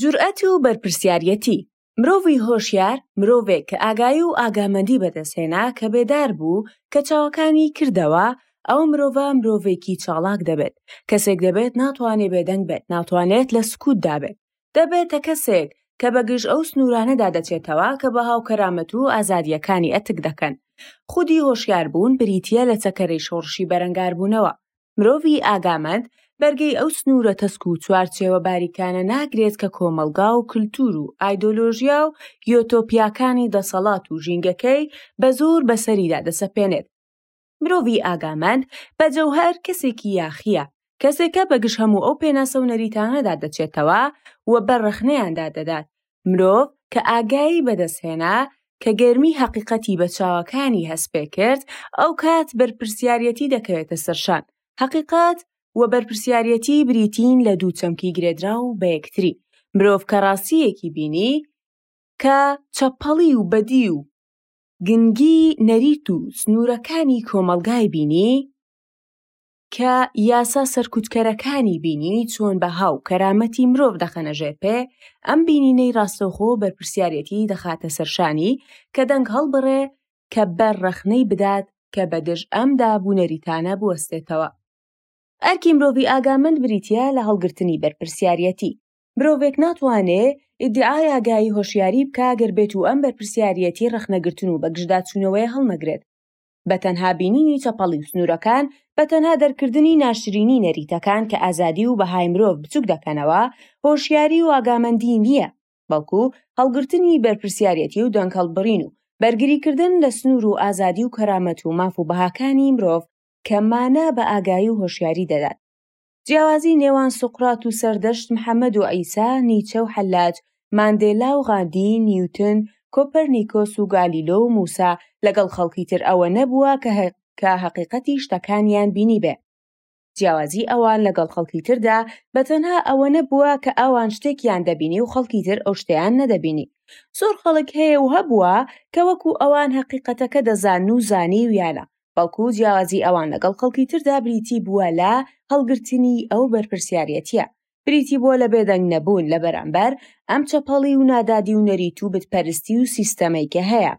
جورئەت و بەرپرسیاریەتی، مرۆڤی هۆشیار مرۆڤێک کە ئاگایی و ئاگامەندی بەدەستهێنا کە بێدار بوو کە چاوەکانی کردەوە، ئەو مرۆڤە مرۆڤێکی چاڵاک دەبێت، کەسێک دەبێت ناتوانێت بێدەنگ بێت ناتوانێت لە سکوتدا بێت، دەبێتە کەسێک کە بەگژ ئەو سنوورانەدا دەچێتەوە کە بەها و کەرامەت و ئازادییەکانی ئەتک دەکەن، خودی هۆشیاربوون بریتییە لە چەکەرەی شۆڕشی بەرەنگاربوونەوە، مرۆڤی ئاگامەند بەرگەی ئەو سنوورە تەسک و چوارچێوە باریکانە ناگرێت کە کۆمەڵگا و کلتوور و ئایدۆلۆژیا و یۆتۆپیاکانی دەسەڵات و ژینگەکەی بە زۆر بەسەریدا دەسەپێنێت. مرۆڤی ئاگامەند بە جەوهەر کەسێکی یاخییە، کەسێکە بەگژ هەموو ئەو پێناسە و نەریتانەدا دەچێتەوە و بە ڕەخنەیاندا دەدات، مرۆڤ کە ئاگایی بەدەستهێنا، کە گەرمی هەقیقەتی بە چاوەکانی هەستپێکرد، ئەوکات بەرپرسیاریەتی دەکەوێتە سەرشان، هەقیقەت و بەرپرسیاریەتی بریتین لە دوو چەمکی گرێدراو بەیەکتری، مرۆڤ کە ڕاستییەکی بینی کە چەپەڵی و بەدی و گنگی نەریت و سنوورەکانی کۆمەڵگای بینی، کە یاسا سەرکوتکەرەکانی بینی چۆن بەها و کەرامەتی مرۆڤ دەخەنە ژێر پێ، ئەم بینینەی ڕاستەوخۆ بەرپرسیارێتی دەخاتە سەرشانی کە دەنگ هەڵبڕێ کە بە ڕەخنەی بدات کە بە دژ ئەم داب و نەریتانە بوەستێتەوە. ئەرکی مرۆڤی ئاگامەند بریتیە لە هەڵگرتنی بەرپرسیارەتی. مرۆڤێک ناتوانێ ئیدعای ئاگایی هۆشیاری بکا گەر بێتوو ئەم بەرپرسیاریەتی ڕەخنەگرتن و بەگژداچوونەوەیە هەڵنەگرێت. بە تەنها بینینی چەپەڵی و سنوورەکان، بە تەنها دەرکردنی ناشرینی نەریتەکان کە ئازادی و بەهای مرۆڤ بچووک دەکەنەوە، هۆشیاری و ئاگامەندی نییە، بەڵکو هەڵگرتنی بەرپرسیارێتی و دەنگهەڵبڕین و بەرگریکردن لە سنوور و ئازادی و کەرامەت و ماف و بەهاکانی مرۆڤ کە مانا بە ئاگایی و هۆشیاری دەدات. جیاوازی نێوان سوقرات و سەردەشت محەمەد و عیسا نیچە و حەلاج ماندێلا و غاندی نیوتن کۆپەرنیکۆس و گالیلۆ و موسا لەگەڵ خەڵکی تر ئەوە نەبووە کە هەقیقەتی شتەکانیان بینیبێ جیاوازی ئەوان لەگەڵ خەڵکی تردا بە تەنها ئەوە نەبووە کە ئەوان شتێکیان دەبینی و خەڵکی تر ئەو شتیان نەدەبینی زۆر خەڵک هەیە و هەبووە کە وەکو ئەوان هەقیقەتەکە دەزان و زانیویانە بەڵکو جیاوازی ئەوان لەگەڵ خەڵکی تردا بریتی بووە لە هەڵگرتنی ئەو بەرپرسیارەتیە بریتی بووە لە بێدەنگ نەبوون لە بەرامبەر ئەم چەپەڵی و نادادی و نەریت و بتپەرستی و سیستەمەی کە هەیە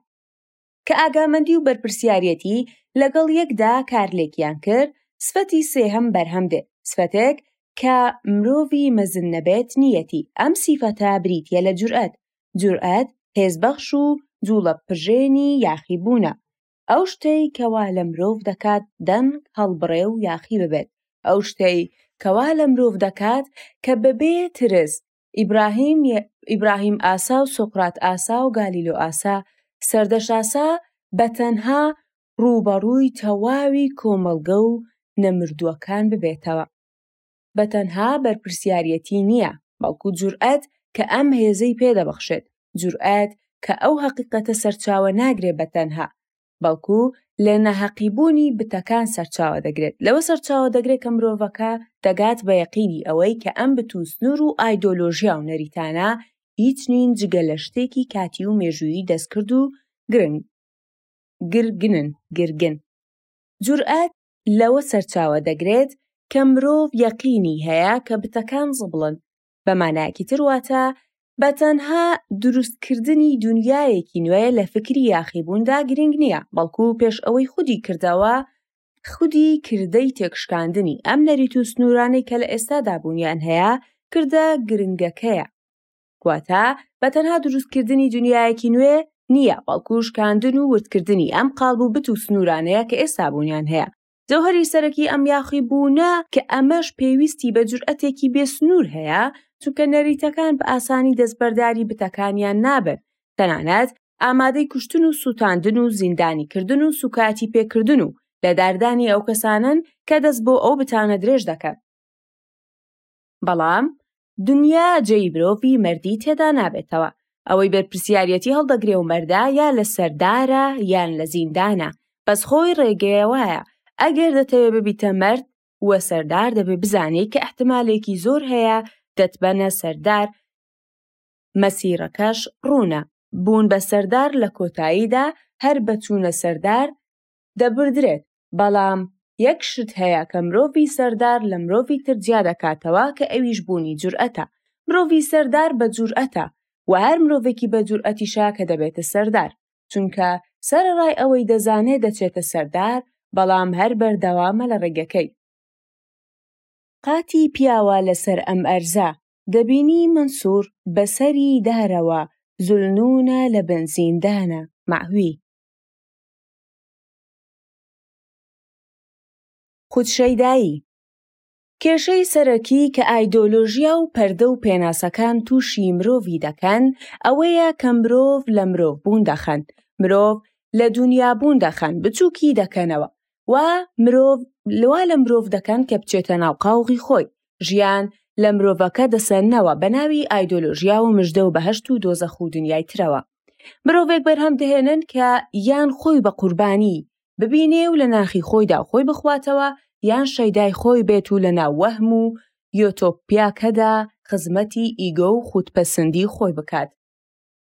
کە ئاگامەندی و بەرپرسیارەتی لەگەڵ یەکدا کارلێکیان کرد سفەتی سێهەم بەرهەم دێ سفەتێک کە مرۆڤی مەزن نەبێت نیەتی ئەم سیفەتە بریتە لە جورئەت جورئەت هێزبەخش و جوڵە پرژێنی یاخیبوونە ئەو شتەی کە وا لە مرۆڤ دەکات دەنگ هەڵبڕێ و یاخی ببێت، ئەو شتەی کە وا لە مرۆڤ دەکات کە بەبێ ترس ئیبراهیم ئاسا و سۆقرات ئاسا و گالیلۆ ئاسا، سەردەشت ئاسا بە تەنها ڕووبەڕووی تەواوی کۆمەڵگە و نەمردووەکان ببێتەوە. بە تەنها بەرپرسیاریەتی نییە، بەڵکو جورئەت کە ئەم هێزەی پێ دەبەخشێت، جورئەت کە ئەو هەقیقەتە سەرچاوە ناگرێت بە تەنها، بەڵکو لە ناهەقیبوونی بتەکان سەرچاوە دەگرێت، لەوە سەرچاوە دەگرێت کە مرۆڤەکە دەگات بە یەقینی ئەوەی کە ئەم بت و سنور و ئایدۆلۆژیا و نەریتانە هیچ نین جگە لە شتێکی کاتی و مێژوویی دەستکرد و گرنگ، گرگنن، گرگن. جورئەت، لەوە سەرچاوە دەگرێت کە مرۆڤ یەقینی هەیە کە بتەکان زبڵن، بە مانایەکی تر واتە بە تەنها دروستکردنی دونیایەکی نوێ لە فکری یاخیبووندا گرینگ نییە، بەڵکو پێش ئەوەی خودی کردەوە، خودی کردەی تێکشکاندنی ئەم نەریت و سنوورانەی کە لە ئێستادا بوونیان هەیە، کردە گرنگەکەیە. واتە بە تەنها دروستکردنی دنیایەکی نوێ نییە بەڵکو شکاندن و وردکردنی ئەم قاڵب و بت و سنوورانەیە کە ئێستا بوونیان هەیە جەوهری سەرەکی ئەم یاخی بوونە کە ئەمەش پێویستی بە جورئەتێکی بێ سنوور هەیە چونکە نەریتەکان بە ئاسانی دەستبەرداری بتەکانیان نابن تەنانەت ئامادەی کوشتن و سووتاندن و زیندانیکردن و سوکایەتی پێکردن و لە داردانی ئەو کەسانن کە دەست بۆ ئەو بتانە درێژ دەکەن بەڵام دنیا جێی مرۆڤی مەردی تێدا نابێتەوە، ئەوەی بەرپرسیاریەتی هەڵدەگرێ و مەردە یا لە سەردارە یان لە زیندانە، بەس خۆی ڕێگەیە وایە، ئەگەر دەتەوێ ببیتە مەرد و سەردار دەبێ بزانێی کە ئیحتمالێکی زۆر هەیە دەتبەنە سەردار، مەسیرەکەش ڕوونە، بوون بە سەردار لە کۆتاییدا هەر بە چوونە سەردار دەبردرێت، بەڵام یەک شت هەیە کە مرۆڤی سەردار لە مرۆڤی تر جیا دەکاتەوە کە ئەویش بوونی جورئەتە، مرۆڤی سەردار بە جورئەتە و هەر مرۆڤێکی بە جورئەتیشە کە دەبێتە سەردار، چونکە سەرەڕای ئەوەی دەزانێت دەچێتە سەردار، بەڵام هەر بەردەوامە لە ڕێگەکەی. قاتی پیاوە لەسەر ئەم ئەرزە، دەبینی مەنسوور بە سەری دارەوە، زولنوونە لە بن زیندانە، مەعوی. خودشەیدایی کێشەی سەرەکی کە ئایدۆلۆژیا و پەردە و پێناسەکان تووشی مرۆڤی دەکەن ئەوەیە کە مرۆڤ لە مرۆڤ بوون دەخەن مرۆڤ لە دنیا بوون دەخەن بچووکی دەکەنەوە و مرۆڤ لەوا لە مرۆڤ دەکەن کە بچێتە ناو قاوغی خۆی ژیان لە مرۆڤەکە دەسەننەوە بە ناوی ئایدۆلۆژیا و مژدە و بەهشت و دۆزەخ و دنیای ترەوە مرۆڤێک بەرهەم دەهێنن کە یان خۆی بە قوربانی ببینێ و لە ناخی خۆیدا خۆی بخواتەوە یان شەیدای خۆی بێت و لە ناو وەهم و یۆتۆپیاکەدا خزمەتی ئیگۆ و خودپەسندی خۆی بکات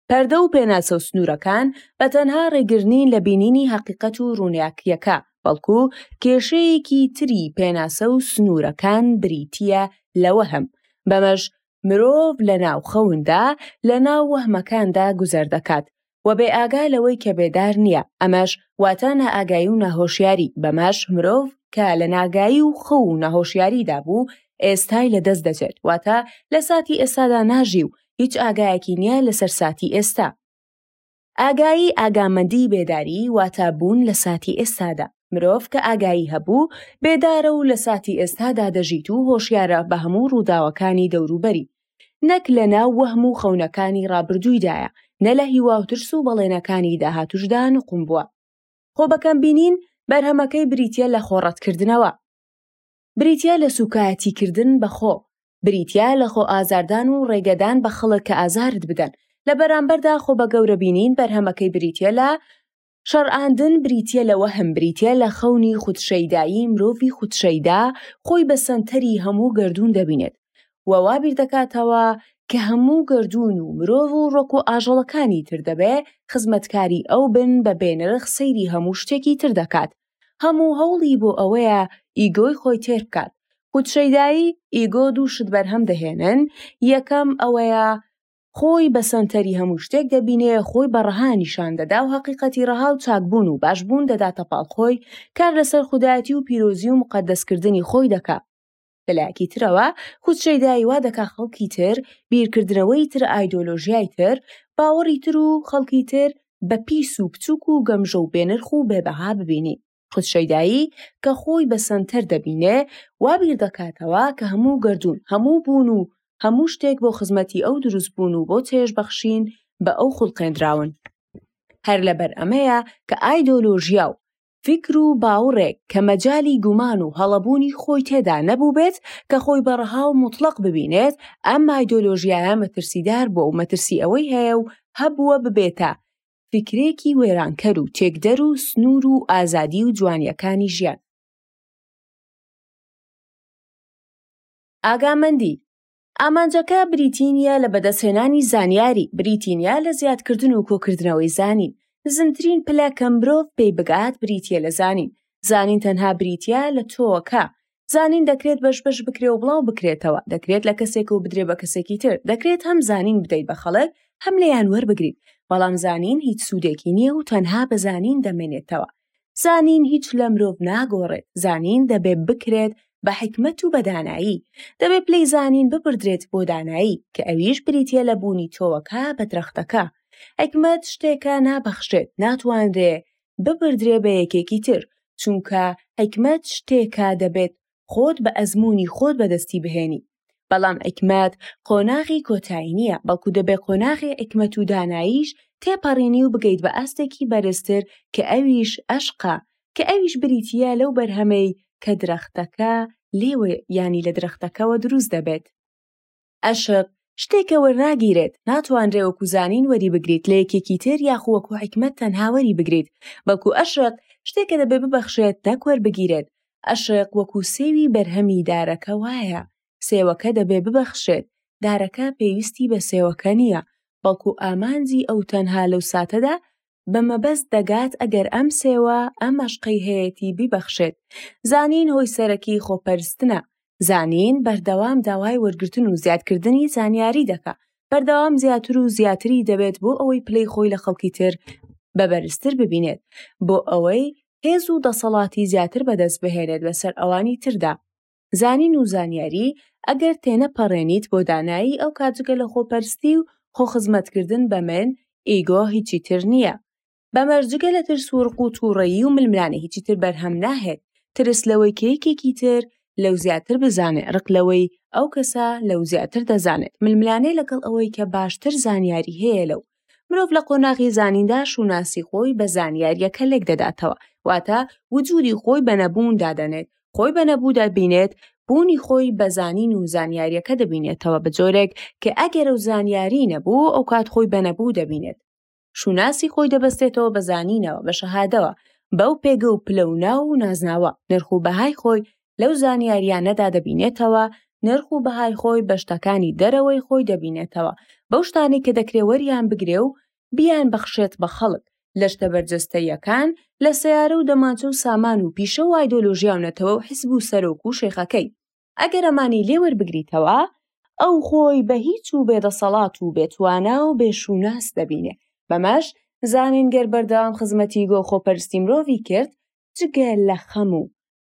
پەردە و پێناسە و سنوورەکان بە تەنها ڕێگر نین لە بینینی هەقیقەت و ڕووناکییەکە، بەڵکو کێشەیەکی تری پێناسە و سنوورەکان بریتییە لە وەهم، بەمەش مرۆڤ لەناو خەوندا لەناو وەهمەکاندا گوزەر دەکات و بێئاگا لەوەی کە بێدار نییە، ئەمەش واتە نائاگایی و ناهۆشیاری، بەمەش مرۆڤ کە لە ناگایی و خەو و ناهۆشیاریدا بوو ئێستای لەدەست دەچێت، واتە لە ساتی ئێستادا ناژی و هیچ ئاگایەکی نیە لەسەر ساتی ئێستا. ئاگایی ئاگامەندی بێداری واتا بوون لە ساتی ئێستادا مرۆڤ کە ئاگایی هەبوو بێدارە و لە ساتی ئێستادا دەژیت و هۆشیارە بە هەموو ڕووداوەکانی دەوروبەری نەک لە ناو وەهم و خەونەکانی ڕابردوویدایە نە لە هیوا و ترس و بەڵێنەکانی داهاتوشدا نقوم بووە خۆ بەکەم بینین بەرهەمەکەی بریتە لە خۆڕەتکردنەوە بریتیە لە سوکایەتی کردن بە خۆ، بریتیە لە خۆ ئازاردان و ڕێگەدان بە خەڵک کە ئازارت بدەن، لە بەرامبەردا خۆ بە گەورە بینین بەرهەمەکەی بریتیە لە، شەڕاندن بریتیە لە وەهم بریتیە لە خەونی خود شەیدایی مرۆڤی خود شەیدا خۆی بە سەنتەری هەموو گەردوون دەبینێت و وا بیر دەکاتەوە کە هەموو گەردوون و مرۆڤ و ڕۆک و ئاژەڵەکانی تر دەبێ خزمەتکاری ئەو بن بە بێنرخ سەیری هەموو شتێکی تر دەکات هەموو هەوڵی بۆ ئەوەیە ئیگۆی خۆی تێر بکات. خود شەیدایی، ئیگۆ دوو شت بەرهەم دەهێنن، یەکەم ئەوەیە خۆی بە سەنتەری هەموو شتێک دەبینێ، خۆی بە ڕەها نیشان دەدا و هەقیقەتی ڕەها و چاکبوون و باشبوون دەداتە پاڵ خۆی، کار لەسەر خودایەتی و پیرۆزی و موقەدەسکردنی خۆی دەکا. لەلایەکی ترەوە خودشەیدایی وا دەکا خەڵکی تر، بیرکردنەوەی تر ئایدۆلۆژیای تر، باوەڕی تر و خەڵکی تر بە پیس و بچووک و گەمژە و بێنرخ و بێ بەها ببینی. خودشەیدایی کە خۆی بە سەنتەر دەبینێ، وا بیر دەکاتەوە کە هەموو گەردوون، هەموو بوون و هەموو شتێک بۆ خزمەتی ئەو دروست بوون و بۆ چێژ بەخشین بە ئەو خوڵقێندراون. هەر لەبەر ئەمەیە کە ئایدۆلۆژیا و فیکر و باوڕێک کە مەجالی گومان و هەڵەبوونی خۆی تێدا نەبووبێت کە خۆی بە ڕەها و موتڵەق ببینێت، ئەم ئایدۆلۆژیایە مەترسیدار بووە و مەترسی ئەوەی هەیە و هەبووە ببێتە فیکرێکی وێرانکەر و تێکدەر و سنوور و ئازادی و جوانییەکانی ژیان. ئاگامەندی، ئامانجەکە بریتی نییە لە بەدەستهێنانی زانیاری، بریتی نییە لە زیادکردن و کۆکردنەوەی زانین. نزمترین پلە کە مرۆڤ پێی بگات بریتییە لە زانین. زانین تەنها بریتییە لە تۆکە. زانین دەکرێت بەش بەش بکرێ و بڵاو بکرێتەوە، دەکرێت لە کەسێک و بدرێ بە کەسێکی تر، دەکرێت هەم زانین بدەیت بە خەڵک، هەم لێیان وەربگریت، بەڵام زانین هیچ سوودێکی نییە و تەنها بە زانین دەمێنێتەوە. زانین هیچ لە مرۆڤ ناگۆڕێت، زانین دەبێت بکرێت بە حیکمەت و بە دانایی، دەبێت پلەی زانین ببردرێت بۆ دانایی، کە ئەویش بریتییە لە بوونی تۆوەکە بە درەختەکە. حیکمەت شتێکە نابەخشرێت، ناتوانرێت ببردرێت بە یەکێکی تر، چونکە حیکمەت شتێکە دەبێت خۆت بە ئەزموونی خۆت بەدەستی بهێنیت، بەڵام عیکمەت قۆناغی کۆتایی نییە بەڵکو دەبێ قۆناغی عیکمەت و داناییش تێپەڕینی و بگەیت بە ئاستێکی بەرزتر کە ئەویش ئەشقە کە ئەویش بریتییە لەو بەرهەمەی کە درەختەکە لێوە یانی لە درەختەکەوە دروست دەبێت ئەشق شتێکە وەرناگیرێت ناتوانرێ وەکو زانین وەری بگریت لە یەکێکی تر یاخو وەکو عیکمەت تەنها وەری بگریت بەڵکو ئەشق شتێکە دەبێ ببەخشێت نەک وەربگیرێت ئەشق وەکو سێوی بەرهەمی دارەکە وایە، سێوەکە دەبێ ببەخشێت، دارەکە پێویستی بە سێوەکە نییە، بەڵکو ئامانجی ئەو تەنها لەو ساتەدا بە مەبەست دەگات ئەگەر ئەم سێوە ئەم ئەشقەی هەیەتی بیبەخشێت. زانین هۆی سەرەکی خۆپەرستنە، زانین بەردەوام داوای وەرگرتن و زیادکردنی زانیاری دەکا بەردەوام زیاتر و زیاتری دەبێت بۆ ئەوەی پلەی خۆی لە خەڵکی تر بە بەرزتر ببینێت بۆ ئەوەی هێز و دەسەڵاتی زیاتر بەدەست بهێنێت لەسەر ئەوانی تردا زانین و زانیاری ئەگەر تێنەپەڕێنیت بۆ دانایی ئەو کاتجگە لە خۆپەرستی و خۆخزمەتکردن بە من ئیگۆ هیچی تر نییە بەمەش جگە لە ترس و ڕق و تووڕەیی و ململانێ هیچی تر بەرهەم ناهێت، ترس لەوەی کە یەکێکی تر لەو زیاتر بزانێت، ڕق لەوەی ئەو کەسە لەو زیاتر دەزانێت، ململانێ لەگەڵ ئەوەی کە باشتر زانیاری هەیە لەو. مرۆڤ لە قۆناغی زانیندا شوناسی خۆی بە زانیارییەکە لێک دەداتەوە، واتە وجودی خۆی بە نەبوون دادەنێت، خۆی بە نەبوو دەبینێت، بوونی خۆی بە زانین و زانیارییەکە دەبینێتەوە بە جۆرێک کە ئەگەر ئەو زانیاریی نەبوو ئەوکات خۆی بە نەبوو دەبینێت. شوناسی خۆی دەبەستێتەوە بە زانینەوە بە شەهادەوە بەو پێگە و پلە و ناو و نازناوە نرخ و بەهای خۆی لەو زانیاریانەدا دەبینێتەوە نرخ و بەهای خۆی بە شتەکانی دەرەوەی خۆی دەبینێتەوە بەو شتانی کە دەکرێ وەریان بگرێ و بیان بەخشێت بە خەڵک لە شتە بەرجەستەیەکان لە سیارە و دەمانچە و سامان و پیشە و ئایدۆلۆژیا و نەتەوە و حیزب و سەرۆک و شێخەکەی ئەگەر ئەمانی لێ وەربگریتەوە، ئەو خۆی بە هیچ و بێدەسەڵات و بێتوانا و بێ شوناس دەبینێ، بەمەش زانین گەر بەردەوام خزمەتی گۆ خۆپەرستی مرۆڤی کرد، جگە لە خەم و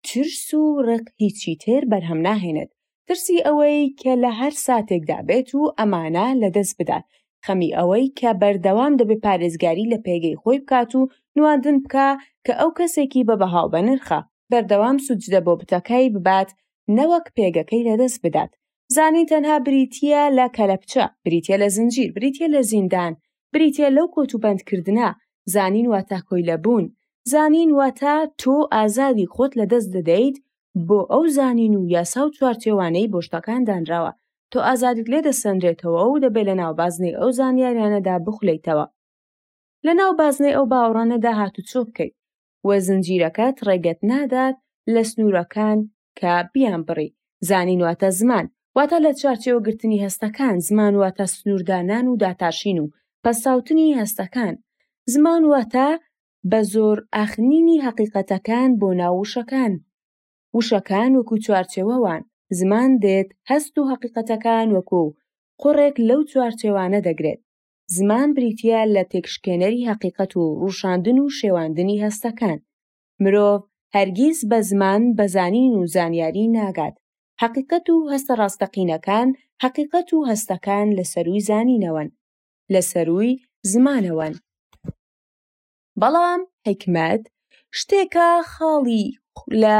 ترس و ڕق هیچی تر بەرهەم ناهێنێت، ترسی ئەوەی کە لە هەر ساتێکدا بێت و ئەمانە لە دەست بدات، خەمی ئەوەی کە بەردەوام دەبێ پارێزگاری لە پێگەی خۆی بکات و نواندن بکا کە ئەو کەسێکی بە بەها و بەنرخە. بەردەوام سوجدە بۆ بتەکەی ببات نەوەک پێگەکەی لەدەست بدات زانی تەنها بریتە لە کەلەپچە بریتە لە زنجیر بریتە لە زیندان بریتە لەو کۆت و بەندکردە زانین واتە کۆی لەبوون زانین واتە تۆ ئازادی خۆت لەدەست دەدەیت بۆ ئەو زانین و یاسا و چوارچێوانەی بۆ شتەکان دانراوە تۆ ئازادیت لێ دەسەنرێتەوە و دەبێت لە ناو بازنەی ئەو زانیاریانەدا بخولەیتەوە لە ناو بازنەی ئەو باوەڕانەدا هاتوچۆ بکەیت و زنجیرەکەت ڕێگەت نادات لە سنوورەکان کە بیانبڕی، زانین واتە زمان، واتە لە چوارچێوە گرتنی هەستەکان، زمان واتە سنووردانان و داتاشین و پەساوتنی هەستەکان، زمان واتە بە زۆر ئاخنینی هەقیقەتەکان بۆ ناو وشەکان، وشەکان وەکوو چوارچێوە وان، زمان دێت هەست و هەقیقەتەکان وەکوو قوڕێک لەو چوارچێوانە دەگرێت، زمان بریتییە لە تێکشکێنەری هەقیقەت و ڕووشاندن و شێواندنی هەستەکان. مرۆڤ هەرگیز بە زمان بە زانین و زانیاری ناگات. هەقیقەت و هەستە ڕاستەقینەکان، هەقیقەت و هەستەکان لە سەرووی زانینەوەن. لە سەرووی زمانەوەن. بەڵام حیکمەت شتێکە خاڵی لە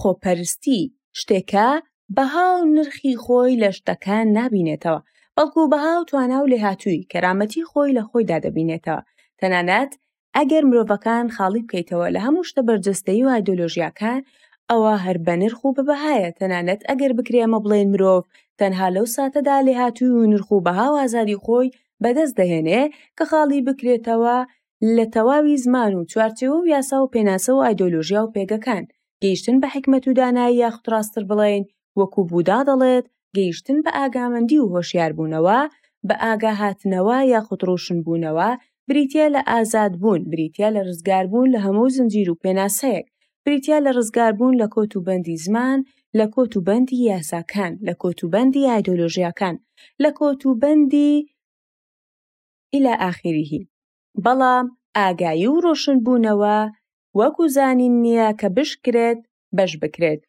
خۆپەرستی شتێکە بەها و نرخی خۆی لە شتەکان نابینێتەوە بەڵکو بەها و توانا و لێهاتووی کەرامەتی خۆی لە خۆیدا دەبینێتەوە تەنانەت ئەگەر مرۆڤەکان خاڵی بکەیتەوە لە هەموو شتە بەرجەستەی و ئایدۆلۆژیاکان ئەوە هەر بە نرخ و بەبەهایە تەنانەت ئەگەر بکرێمە بڵێن مرۆڤ تەنها لەو ساتەدا لێهاتووی و نرخ و بەها و ئازادی خۆی بەدەست دەهێنێ کە خاڵی بکرێتەوە لە تەواوی زمان و چوارچێوە و یاسا و پێناسە و ئایدۆلۆژیا و پێگەکان، گەیشتن بە حیکمەت و دانایی یاخود ڕاستتر بڵێین وەکو بودا دەڵێت گەیشتن بە ئاگامەندی و هۆشیاربوونەوە، بە ئاگاهاتنەوە یاخود ڕوشنبوونەوە، بریتیە لە ئازادبوون، بریتیە لە ڕزگاربوون لە هەموو زنجیر و پێناسەیەک، بریتیە لە ڕزگاربوون لە کۆت و بەندی زمان، لە کۆت و بەندی یاساکان، لە کۆت و بەندی ئایدۆلۆژیاکان، لە کۆت و بەندی. الی اخره بەڵام ئاگایی و ڕۆشن بوونەوە وەکو زانین نیە کە بشکرێت بەش بکرێت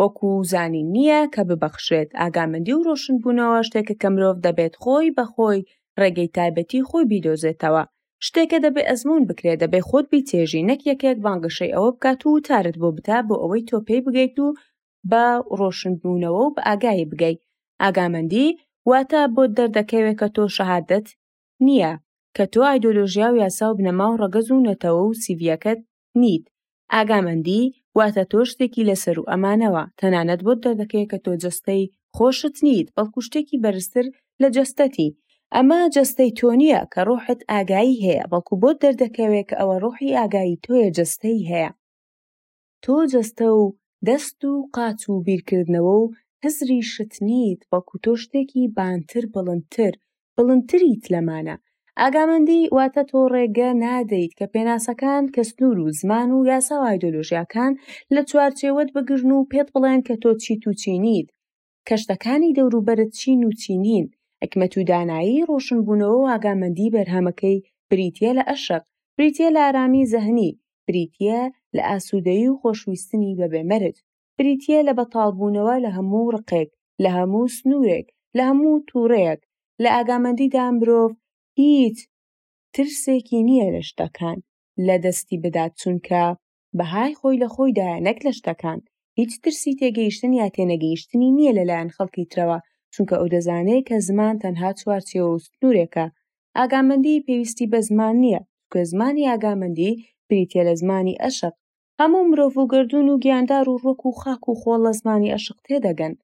وەکو زانین نیە کە ببەخشرێت ئاگامەندی و ڕۆشن بوونەوە شتێکە کە مرۆڤ دەبێت خۆی بەخۆی ڕێگەی تایبەتی خۆی بیدۆزێتەوە شتێکە دەبێ ئەزمون بکرێت دەبێ خۆت بیچێژی نەک یەکێک بانگەشەی ئەوە بکات و وتارت بۆ بتا بۆ ئەوەی تۆ پێی بگەیت و بە ڕۆشنبوونەوە و بە ئاگایی بگەی، ئاگامەندی واتە بۆت دەردەکەوێت کە تۆ شەهادەت نییە، کە تۆ ئایدۆلۆژیا و یاسا و بنەما و ڕەگەز و نەتەوە و سیڤیەکەت نیت، ئاگامەندی واتە تۆ شتێکی لە سەروو ئەمانەوە، تەنانەت بۆت دەردەکەوێت کە تۆ جەستەی خۆشت نیت بەڵکو شتێکی بەرزتر لە جەستەتی، ئەمە جەستەی تۆ نییە کە ڕۆحت ئاگایی هەیە، بەڵکو بۆت دەردەکەوێت کە ئەوە ڕۆحی ئاگایی تۆیە جەستەی هەیە. تۆ جەستە و دەست و قاچ و بیرکردنەوە و هزری شت نیت بەڵکو تۆ شتێکی بانتر بڵندتر بڵندتریت لەمانە ئاگامەندی واتە تۆ ڕێگە نادەیت کە پێناسەکان کە سنوور و زمان و یاسا و ئایدۆلۆژیاکان لە چوارچێوەت بگرن و پێت بڵێن کە تۆ چیت و چی نیت کە شتەکانی دەوروبەرت چین و چی نین، حیکمەت و دانایی ڕۆشنبوونەوە و ئاگامەندی بەرهەمەکەی بریتییە لە ئەشق، بریتییە لە ئارامی زەهنی، بریتییە لە ئاسوودەیی و خۆشویستنی بەبێ مەرج، بریتییە لە بەتاڵبوونەوە لە هەموو ڕقێک، لە هەموو سنوورێک، لە هەموو تووڕەیەک، لە ئاگامەندیدا مرۆڤ هیچ ترسێکی نییە لە شتەکان لەدەستی بدات چونکە بەهای خۆی لە خۆیدایە نەک لە شتەکان، هیچ ترسی تێگەیشتن یا تێنەگەیشتنی نییە لەلایەن خەڵکی ترەوە، چونکە ئەو دەزانێت کە زمان تەنها چوارچێوە و سنوورێکە، ئاگامەندیی پێویستی بە زمان نییە، چونکە زمانی ئاگامەندی بریتییە لە زمانی ئەشق، هەموو مرۆڤ و گەردوون و گیاندار و ڕووەک و خاک و خۆڵ لە زمانی ئەشق تێدەگەن،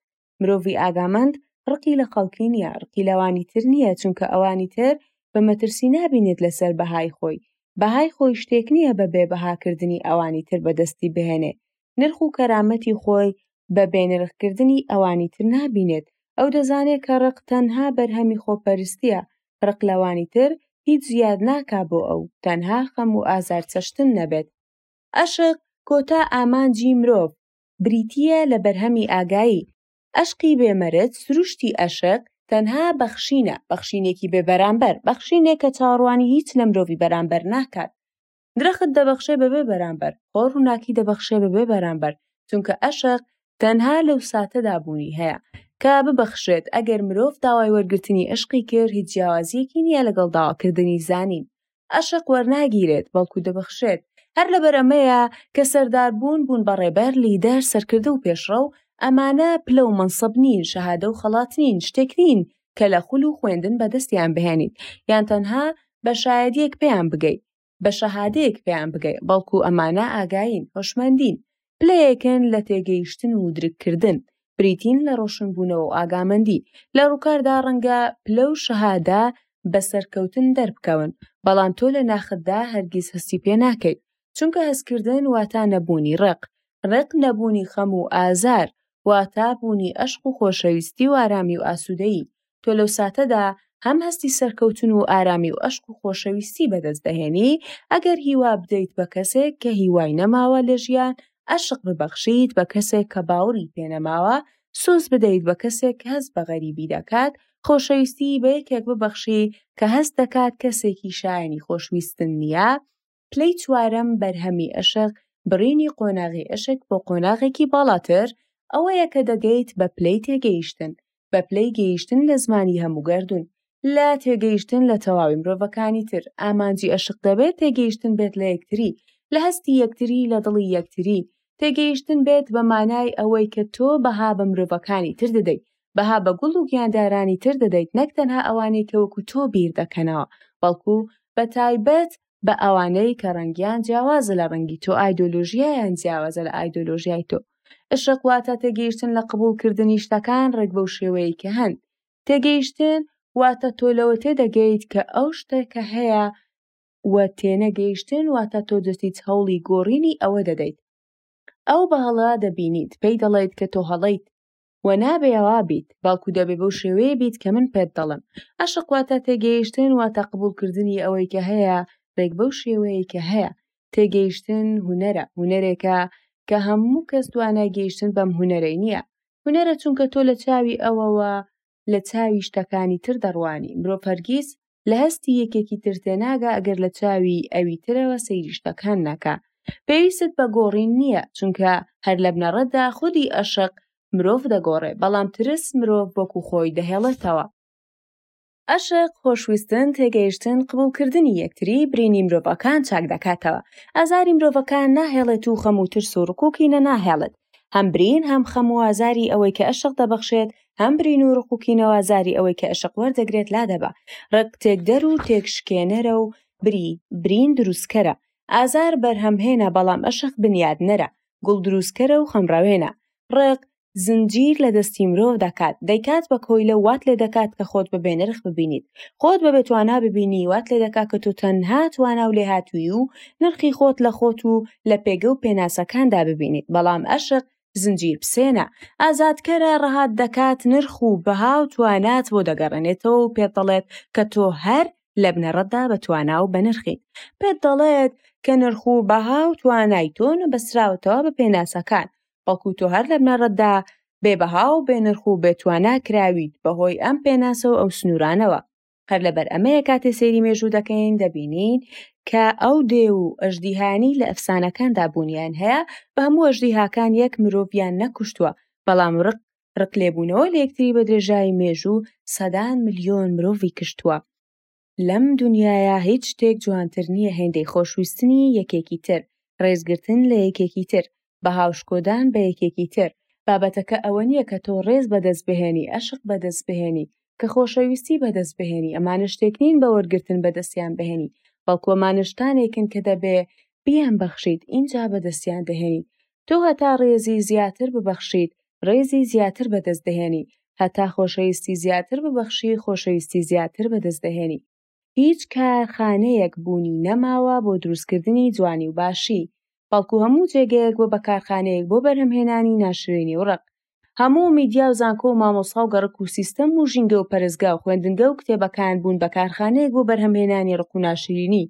مرۆڤی ئاگامەند ڕقی لە خەڵکی نییە ڕقی لەوانی تر نییە چونکە ئەوانی تر بە مەترسی نابینێت لەسەر بەهای خۆی بەهای خۆی شتێک نییە بە بێبەهاکردنی ئەوانی تر بەدەستی بهێنێ نرخ و کەرامەتی خۆی بە بێنرخکردنی ئەوانی تر نابینێت ئەو دەزانێت کە ڕق تەنها بەرهەمی خۆپەرستیە ڕق لەوانی تر هیچ زیاد ناکا بۆ ئەو تەنها خەم و ئازار چەشتن نەبێت ئەشق کۆتا ئامانجی مرۆڤ بریتییە لە بەرهەمی ئاگایی. ئەشقی بێ مەرج، سروشتی ئەشق، تەنها بەخشینە، بەخشینێکی بێ بەرامبەر، بەخشینێک کە چاوەڕوانی هیچ لە مرۆڤی بەرامبەر ناکات. درەخت دەبەخشێ بە بێ بەرامبەر، خۆر ڕووناکی دەبەخشێ بە بێ بەرامبەر، چونکە ئەشق تەنها لەو ساتەدا بوونی هەیە، کە ببەخشرێت، ئەگەر مرۆڤ داوای وەرگرتنی ئەشقی کرد، هیچ جیاوازییەکی نییە لەگەڵ داواکردنی زانین، ئەشق وەرناگیرێت بەڵکو دەبەخشێت هەر لەبەر ئەمەیە کە سەرداربوون بوون بە ڕێبەر لیدەر سەرکردە و پێشڕەو ئەمانە پلە و مەنسەب نین شەهادە و خەڵات نین شتێک نین کە لە خول و خوێندن بەدەستیان بهێنیت یان تەنها بە شایەدیەک پێیان بگەیت بە شەهادەیەک پێیان بگەیت بەڵکو ئەمانە ئاگاین هۆشمەندین پلەیەکن لە تێگەیشتن و درککردن، بریتین لە ڕۆشنبوونەوە و ئاگامەندی، لە ڕووکاردا ڕەنگە پلە و شەهادە بە سەرکەوتن دەربکەون، بەڵام تۆ لە ناختدا هەرگیز هەستی پێ ناکەیت، چونکە هەستکردن واتا نەبوونی ڕق، ڕق نەبوونی خەم و ئازار، واتا بوونی ئەشق و خۆشەویستی و ئارامی و ئاسوودەیی، تۆ لەو ساتەدا هەم هەستی سەرکەوتن و ئارامی و ئەشق و خۆشەویستی بەدەست دەهێنی، ئەگەر هیوا بدەیت بە کەسێک کە هیوای نەماوە لە ژیان، ئەشق ببەخشیت بە کەسێک کە باوڕی پێ نەماوە، سوز بدەیت بە کەسێک کە هەست بە غەریبی دەکات، خۆشەویستی بە یەکێک ببەخشی کە هەست دەکات کەسێکی شایەنی خۆشویستن نییە، پلەی چوارەم بەرهەمی ئەشق بڕینی قۆناغی ئەشق بۆ قۆناغێکی باڵاتر ئەوەیە کە دەگەیت بە پلەی تێگەیشتن، بە پلەی گەیشتن لە زمانی هەموو گەردوون، لە تێگەیشتن لە تەواوی مرۆڤەکانی تر، ئامانجی ئەشق دەبێت تێگەیشتن بێت لە یەکتری، لە هەستی یەکتری، لە دڵی یەکتری، تێگەیشتن بێت بە مانای ئەوەی کە تۆ بەها بە مرۆڤەکانی تر دەدەیت، بەها بە گوڵ و گیاندارانی تر دەدەیت نەک تەنها ئەوانەی کە وەکو تۆ بیر دەکەنەوە بەڵکو بە تایبەت بە ئەوانەی کە ڕەنگیان جیاوازە لە ڕەنگی تۆ ئایدۆلۆژیایان جیاوازە لە ئایدۆلۆژیای تۆ ئشق واتە تێگەیشتن لە قبولکردنی شتەکان ڕێک بەو شێوەیە کە هەن تێگەیشتن واتە تۆ لەوە تێدەگەیت کە ئەو شتە کە هەیە و تێنەگەیشتن واتە تۆ دەستیت هەوڵی گۆڕینی ئەوە دەدەیت ئەو بە هەڵە دەبینیت پێی دەڵێیت کە تۆ هەڵەیت و نابێ ئەوا بیت بەڵکو دەبێ بەو شێوەیە بیت کە من پێت دەڵێم عەشق واتە تێگەیشتن واتە قبوڵکردنی ئەوەی کە هەیە ڕێک بەو شێوەیە کە هەیە تێگەیشتن هوەرە هوەرێکە کە هەموو کەس توانای گەیشتن بەم هوەرەی نییە هوەرە چونکە تۆ لە چاوی ئەوەوە لە چاوی شتەکانی تر دەڕوانی مرۆڤ هەرگیز لە هەستی یەکێکی تر تێناگا ئەگەر لە چاوی ئەوی ترەوە سەیری شتەکان ناکا پێویستت بە گۆڕین نییە چونکە هەر لە بنەڕەتدا خودی ئەشق مرۆڤ دەگۆڕێ بەڵام ترس مرۆڤ وەکو خۆی دەهێڵێتەوە ئەشق خۆشویستن تێگەیشتن قبولکردنی یەکتری برینی مرۆڤەکان چاک دەکاتەوە ئازاری مرۆڤەکان ناهێڵێت و خەم و ترس و ڕکوکی نەناهێڵێت هەم برین هەم خەم و ئازاری ئەوەی کە ئەشق دەبەخشێت هەم برین و ڕق و کینە و ئازاری ئەوەی کە ئەشق وەردەگرێت لادەبا ڕق تێکدەر و تێکشکێنەرە و بری برین دروستکەرە ئازار بەرهەمهێنە بەڵام ئەشق بنیادنەرە گوڵ دروستکەرە و خەمڕەوێنە ڕق زنجیر لە دەستی مرۆڤ دەکات دەیکات بە کۆیلە وات لێ دەکات کە خۆت بە بێنرخ ببینیت خۆت بە بێتوانا ببینی وات لێ دەکات کە تۆ تەنها توانا و لێهاتوویی و نرخی خۆت لە خۆت و لە پێگە و پێناسەکاندا ببینیت بەڵام ئەشق زنجیر پسێنە ئازادکەرە ڕەهات دەکات نرخ و بەها و توانات بۆ دەگەڕێنێتەوە و پێت دەڵێت کە تۆ هەر لە بنەڕەتدا بە توانا و بەنرخیت پێت دەڵێت کە نرخ و بەها و توانای تۆ نەبەسراوتەوە بە پێناسەکان بەڵکو تۆ هەر لە بنەڕەتدا بێبەها و بێنرخ و بێتواناکراویت بەهۆی ئەم پێناسە و ئەو سنوورانەوە هەر لەبەر ئەمەیە کاتێ سەیری مێژوو دەکەین دەبینین کە ئەو دێ و ئەژدیهانی لە ئەفسانەکاندا بوونیان هەیە بە هەموو ئەژدیهاکان یەک مرۆڤیان نەکوشتووە بەڵام ڕق ڕق لێبوونەوە لە یەکتری بە درێژایی مێژوو سەدان ملیۆن مرۆڤی کوشتووە لەم دنیاە هیچ شتێک جوانتر نییە هێندەی خۆشویستنی یەکێکی تر ڕێزگرتن لە یەکێکی تر بە هاوشکۆدان بە یەکێکی تر، بابەتەکە ئەوە نییە کە تۆ ڕێز بەدەست بهێنی، ئەشق بەدەست بهێنی، کە خۆشەویستی بەدەست بهێنی، ئەمانە شتێک نین بە وەرگرتن بەدەستیان بهێنی، بەڵکو ئەمانە شتانێکن کە دەبێ بیانبەخشیت ئینجا بەدەستیان دەهێنیت، تۆ هەتا ڕێزی زیاتر ببەخشیت ڕێزی زیاتر بەدەست دەهێنی، هەتا خۆشەویستی زیاتر ببەخشی خۆشەویستی زیاتر بەدەست دەهێنی. هیچ کارخانەیەک بوونی نەماوە بۆ دروستکردنی جوانی و باشی، بەڵکو هەموو جێگەیەک بووە بە کارخانەیەک بۆ بەرهەمهێنانی ناشرینی و ڕق. هەموو میدیا و زانکۆ و مامۆستا و گەڕەک و سیستەم و ژینگە و پەرستگا و خوێندنگە و کتێبەکان بوون بە کارخانەیەک بۆ بەرهەمهێنانی ڕق و ناشرینی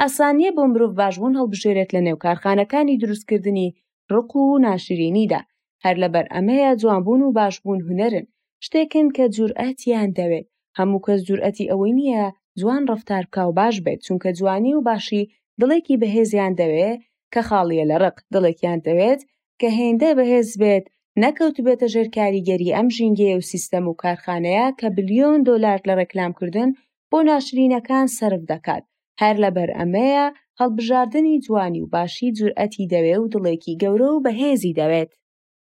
ئاسانییە بۆ مرۆڤ باشبوون هەڵبژێرێت لە نێو کارخانەکانی دروستکردنی ڕق و ناشرینیدا، هەر لەبەر ئەمەیە جوانبوون و باشبوون هونەرن، شتێکن کە جورئەتیان دەوێت، هەموو کەس جورئەتی ئەوەی نییە جوان ڕەفتار بکا و باش بێت، چونکە جوانی و باشی دڵێکی بەهێزیان دەوێت کە خاڵییە لە ڕق، دڵێکیان دەوێت کە هێندە بەهێز بێت نەکەوتبێتە ژێر کاریگەری ئەم ژینگەی و سیستەم و کارخانەیە کە بلیۆن دۆلار لە ڕێکلامکردن بۆ ناشرینەکان سەرف دەکات، هەر لەبەر ئەمەیە هەڵبژاردنی جوانی و باشی جورئەتی دەوێ و دڵێکی گەورە و بەهێزی دەوێت.